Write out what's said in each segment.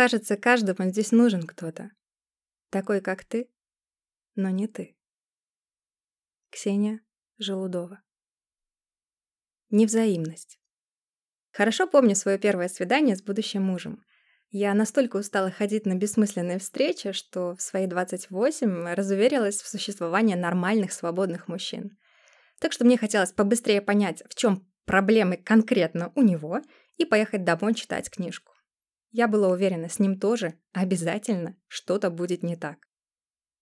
Кажется, каждому здесь нужен кто-то. Такой, как ты, но не ты. Ксения Желудова. Невзаимность. Хорошо помню свое первое свидание с будущим мужем. Я настолько устала ходить на бессмысленные встречи, что в свои 28 разуверилась в существовании нормальных свободных мужчин. Так что мне хотелось побыстрее понять, в чем проблемы конкретно у него, и поехать домой читать книжку. Я была уверена, с ним тоже обязательно что-то будет не так.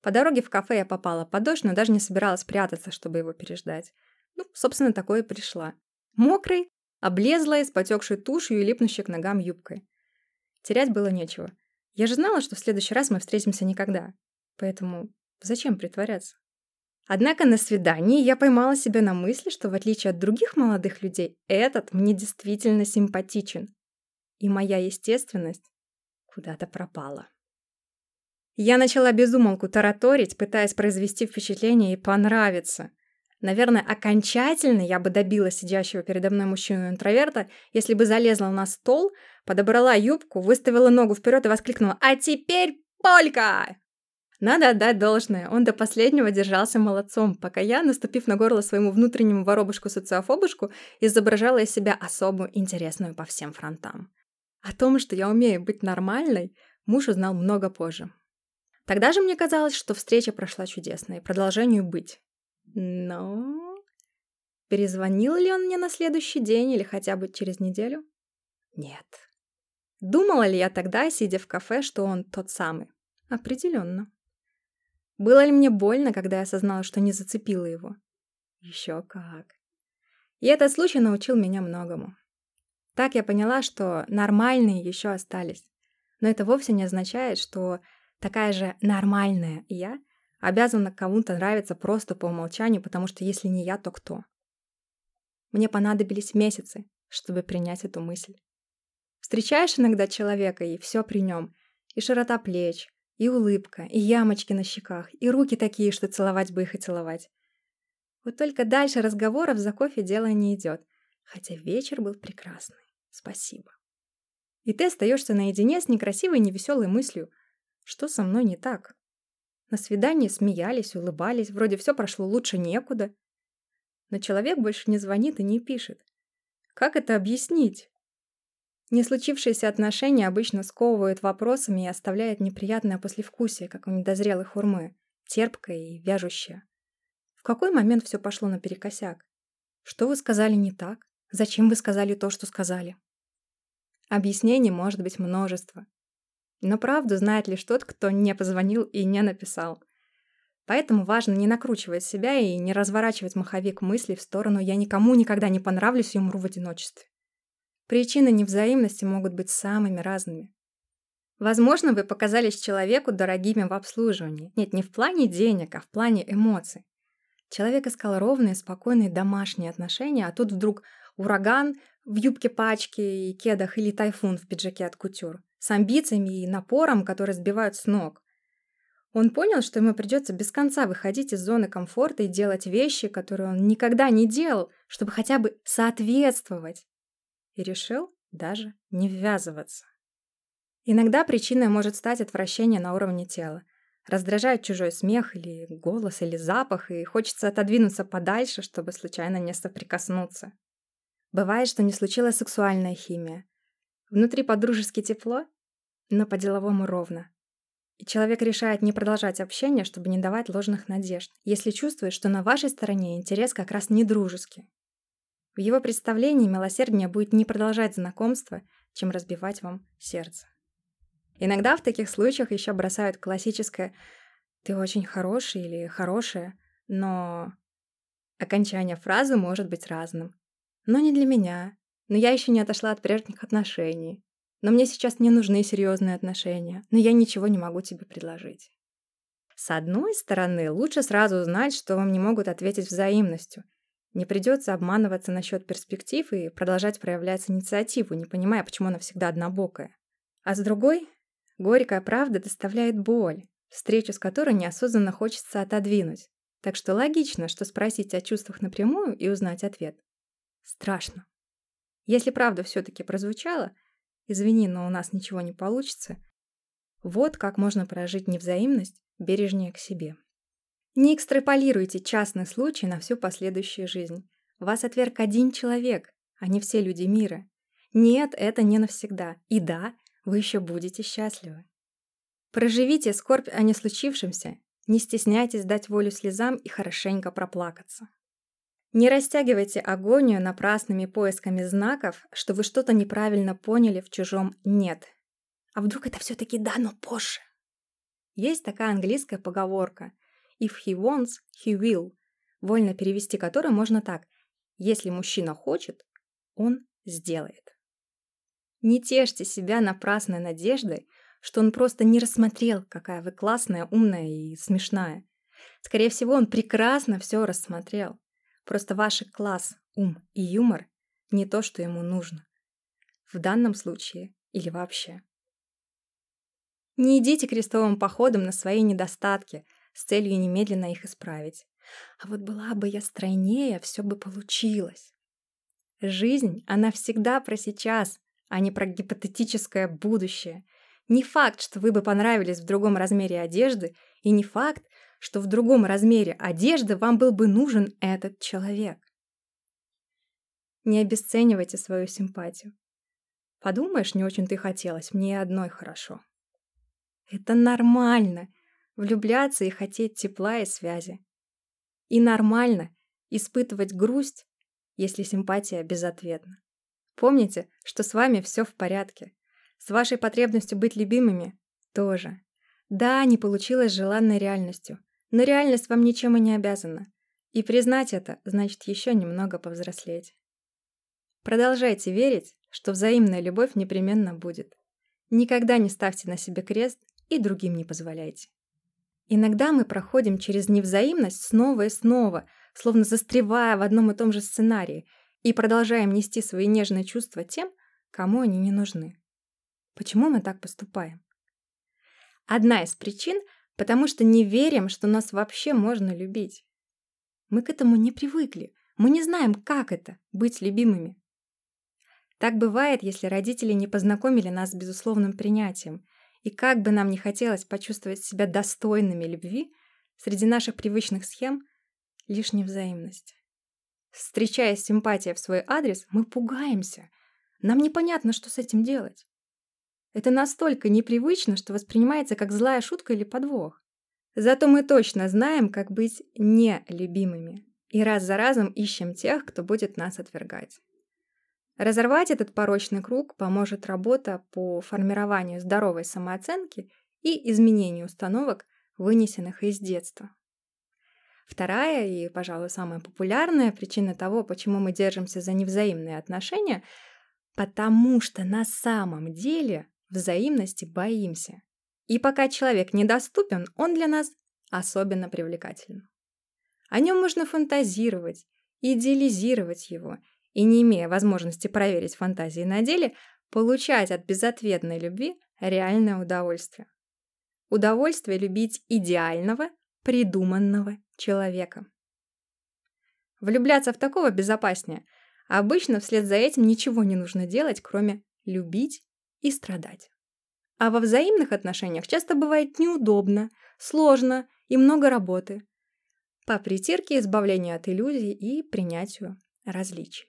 По дороге в кафе я попала под дождь, но даже не собиралась прятаться, чтобы его переждать. Ну, собственно, такое и пришла. Мокрый, облезлая, с потекшей тушью и липнущей к ногам юбкой. Терять было нечего. Я же знала, что в следующий раз мы встретимся никогда. Поэтому зачем притворяться? Однако на свидании я поймала себя на мысли, что в отличие от других молодых людей, этот мне действительно симпатичен. И моя естественность куда-то пропала. Я начала безумолку тараторить, пытаясь произвести впечатление и понравиться. Наверное, окончательно я бы добила сидящего передо мной мужчину-интроверта, если бы залезла на стол, подобрала юбку, выставила ногу вперед и воскликнула «А теперь полька!» Надо отдать должное, он до последнего держался молодцом, пока я, наступив на горло своему внутреннему воробушку-социофобушку, изображала из себя особо интересную по всем фронтам. О том, что я умею быть нормальной, муж узнал много позже. Тогда же мне казалось, что встреча прошла чудесно, и продолжению быть. Но... Перезвонил ли он мне на следующий день или хотя бы через неделю? Нет. Думала ли я тогда, сидя в кафе, что он тот самый? Определенно. Было ли мне больно, когда я осознала, что не зацепила его? Еще как. И этот случай научил меня многому. Так я поняла, что нормальные еще остались. Но это вовсе не означает, что такая же нормальная я обязана кому-то нравиться просто по умолчанию, потому что если не я, то кто? Мне понадобились месяцы, чтобы принять эту мысль. Встречаешь иногда человека, и все при нем. И широта плеч, и улыбка, и ямочки на щеках, и руки такие, что целовать бы их и целовать. Вот только дальше разговоров за кофе дело не идет. Хотя вечер был прекрасный. Спасибо. И ты остаешься наедине с некрасивой невеселой мыслью. Что со мной не так? На свидании смеялись, улыбались, вроде все прошло лучше некуда. Но человек больше не звонит и не пишет. Как это объяснить? Не случившиеся отношения обычно сковывают вопросами и оставляют неприятное послевкусие, как у недозрелой хурмы, терпкое и вяжущее. В какой момент все пошло наперекосяк? Что вы сказали не так? Зачем вы сказали то, что сказали? Объяснений может быть множество. Но правду знает лишь тот, кто не позвонил и не написал. Поэтому важно не накручивать себя и не разворачивать маховик мыслей в сторону «я никому никогда не понравлюсь и умру в одиночестве». Причины невзаимности могут быть самыми разными. Возможно, вы показались человеку дорогими в обслуживании. Нет, не в плане денег, а в плане эмоций. Человек искал ровные, спокойные домашние отношения, а тут вдруг ураган в юбке пачки и кедах или тайфун в пиджаке от кутюр с амбициями и напором, которые сбивают с ног. Он понял, что ему придется без конца выходить из зоны комфорта и делать вещи, которые он никогда не делал, чтобы хотя бы соответствовать. И решил даже не ввязываться. Иногда причиной может стать отвращение на уровне тела. Раздражает чужой смех или голос, или запах, и хочется отодвинуться подальше, чтобы случайно не соприкоснуться. Бывает, что не случилась сексуальная химия, Внутри по-дружески тепло, но по-деловому ровно. И человек решает не продолжать общение, чтобы не давать ложных надежд, если чувствует, что на вашей стороне интерес как раз не дружеский. В его представлении милосерднее будет не продолжать знакомство, чем разбивать вам сердце. Иногда в таких случаях еще бросают классическое «ты очень хороший» или «хорошая», но окончание фразы может быть разным. Но не для меня, но я еще не отошла от прежних отношений. Но мне сейчас не нужны серьезные отношения, но я ничего не могу тебе предложить. С одной стороны, лучше сразу узнать, что вам не могут ответить взаимностью. Не придется обманываться насчет перспектив и продолжать проявлять инициативу, не понимая, почему она всегда однобокая. А с другой, горькая правда доставляет боль, встречу с которой неосознанно хочется отодвинуть. Так что логично, что спросить о чувствах напрямую и узнать ответ. Страшно. Если правда все-таки прозвучала, «Извини, но у нас ничего не получится». Вот как можно прожить невзаимность бережнее к себе. Не экстраполируйте частный случай на всю последующую жизнь. Вас отверг один человек, а не все люди мира. Нет, это не навсегда. И да, вы еще будете счастливы. Проживите скорбь о не случившемся, не стесняйтесь дать волю слезам и хорошенько проплакаться. Не растягивайте агонию напрасными поисками знаков, что вы что-то неправильно поняли в чужом «нет». А вдруг это все-таки «да, но позже»? Есть такая английская поговорка «if he wants, he will», вольно перевести которую можно так «если мужчина хочет, он сделает». Не тешьте себя напрасной надеждой, что он просто не рассмотрел, какая вы классная, умная и смешная. Скорее всего, он прекрасно все рассмотрел. Просто ваш класс, ум и юмор не то, что ему нужно. В данном случае или вообще. Не идите крестовым походом на свои недостатки с целью немедленно их исправить. А вот была бы я стройнее, все бы получилось. Жизнь, она всегда про сейчас, а не про гипотетическое будущее. Не факт, что вы бы понравились в другом размере одежды, и не факт, что в другом размере одежды вам был бы нужен этот человек. Не обесценивайте свою симпатию. Подумаешь, не очень ты хотелось, мне одной хорошо. Это нормально — влюбляться и хотеть тепла и связи. И нормально испытывать грусть, если симпатия безответна. Помните, что с вами все в порядке. С вашей потребностью быть любимыми тоже. Да, не получилось желанной реальностью, но реальность вам ничем и не обязана. И признать это значит еще немного повзрослеть. Продолжайте верить, что взаимная любовь непременно будет. Никогда не ставьте на себе крест и другим не позволяйте. Иногда мы проходим через невзаимность снова и снова, словно застревая в одном и том же сценарии, и продолжаем нести свои нежные чувства тем, кому они не нужны. Почему мы так поступаем? Одна из причин – потому что не верим, что нас вообще можно любить. Мы к этому не привыкли, мы не знаем, как это – быть любимыми. Так бывает, если родители не познакомили нас с безусловным принятием, и как бы нам не хотелось почувствовать себя достойными любви, среди наших привычных схем – лишь невзаимность. Встречая симпатия в свой адрес, мы пугаемся. Нам непонятно, что с этим делать. Это настолько непривычно, что воспринимается как злая шутка или подвох. Зато мы точно знаем, как быть нелюбимыми. И раз за разом ищем тех, кто будет нас отвергать. Разорвать этот порочный круг поможет работа по формированию здоровой самооценки и изменению установок, вынесенных из детства. Вторая и, пожалуй, самая популярная причина того, почему мы держимся за невзаимные отношения, потому что на самом деле взаимности боимся. И пока человек недоступен, он для нас особенно привлекателен. О нем можно фантазировать, идеализировать его, и не имея возможности проверить фантазии на деле, получать от безответной любви реальное удовольствие. Удовольствие любить идеального, придуманного человека. Влюбляться в такого безопаснее. Обычно вслед за этим ничего не нужно делать, кроме любить и страдать. А во взаимных отношениях часто бывает неудобно, сложно и много работы. По притирке избавлению от иллюзий и принятию различий.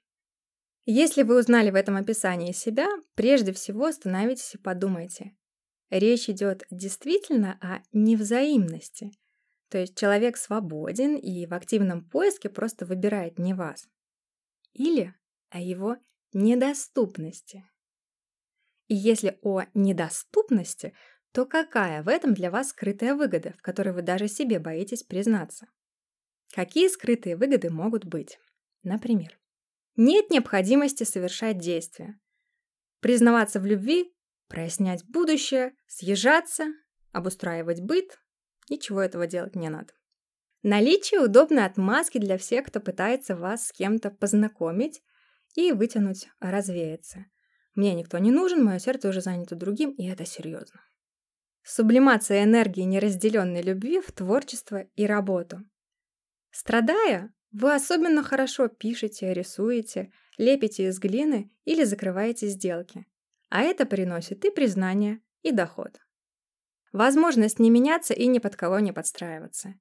Если вы узнали в этом описании себя, прежде всего остановитесь и подумайте. Речь идет действительно о невзаимности. То есть человек свободен и в активном поиске просто выбирает не вас. Или о его недоступности. И если о недоступности, то какая в этом для вас скрытая выгода, в которой вы даже себе боитесь признаться? Какие скрытые выгоды могут быть? Например, нет необходимости совершать действия. Признаваться в любви, прояснять будущее, съезжаться, обустраивать быт. Ничего этого делать не надо. Наличие удобной отмазки для всех, кто пытается вас с кем-то познакомить и вытянуть развеяться – мне никто не нужен, мое сердце уже занято другим, и это серьезно. Сублимация энергии неразделенной любви в творчество и работу. Страдая, вы особенно хорошо пишете, рисуете, лепите из глины или закрываете сделки. А это приносит и признание, и доход. Возможность не меняться и ни под кого не подстраиваться.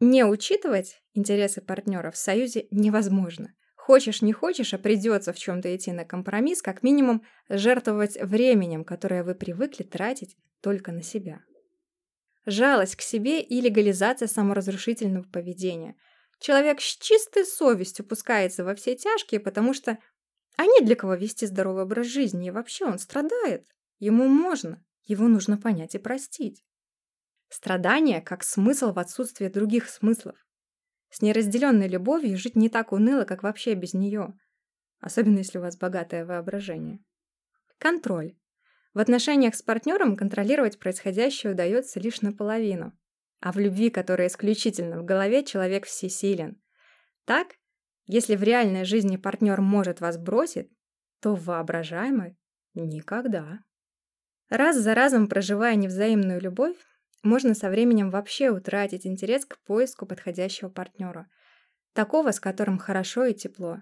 Не учитывать интересы партнера в союзе невозможно. Хочешь, не хочешь, а придется в чем-то идти на компромисс, как минимум жертвовать временем, которое вы привыкли тратить только на себя. Жалость к себе и легализация саморазрушительного поведения. Человек с чистой совестью пускается во все тяжкие, потому что а нет для кого вести здоровый образ жизни, и вообще он страдает. Ему можно, его нужно понять и простить. Страдание как смысл в отсутствии других смыслов. С неразделенной любовью жить не так уныло, как вообще без нее. Особенно, если у вас богатое воображение. Контроль. В отношениях с партнером контролировать происходящее удается лишь наполовину. А в любви, которая исключительно в голове, человек всесилен. Так, если в реальной жизни партнер может вас бросить, то в воображаемой – никогда. Раз за разом проживая невзаимную любовь, можно со временем вообще утратить интерес к поиску подходящего партнера, такого, с которым хорошо и тепло.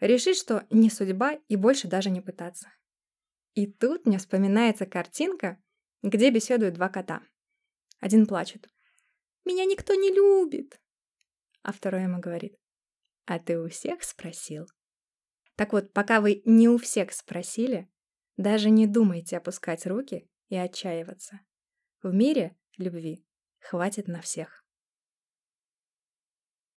Решить, что не судьба и больше даже не пытаться. И тут мне вспоминается картинка, где беседуют два кота. Один плачет. «Меня никто не любит!» А второй ему говорит. «А ты у всех спросил?» Так вот, пока вы не у всех спросили, даже не думайте опускать руки и отчаиваться. В мире любви хватит на всех.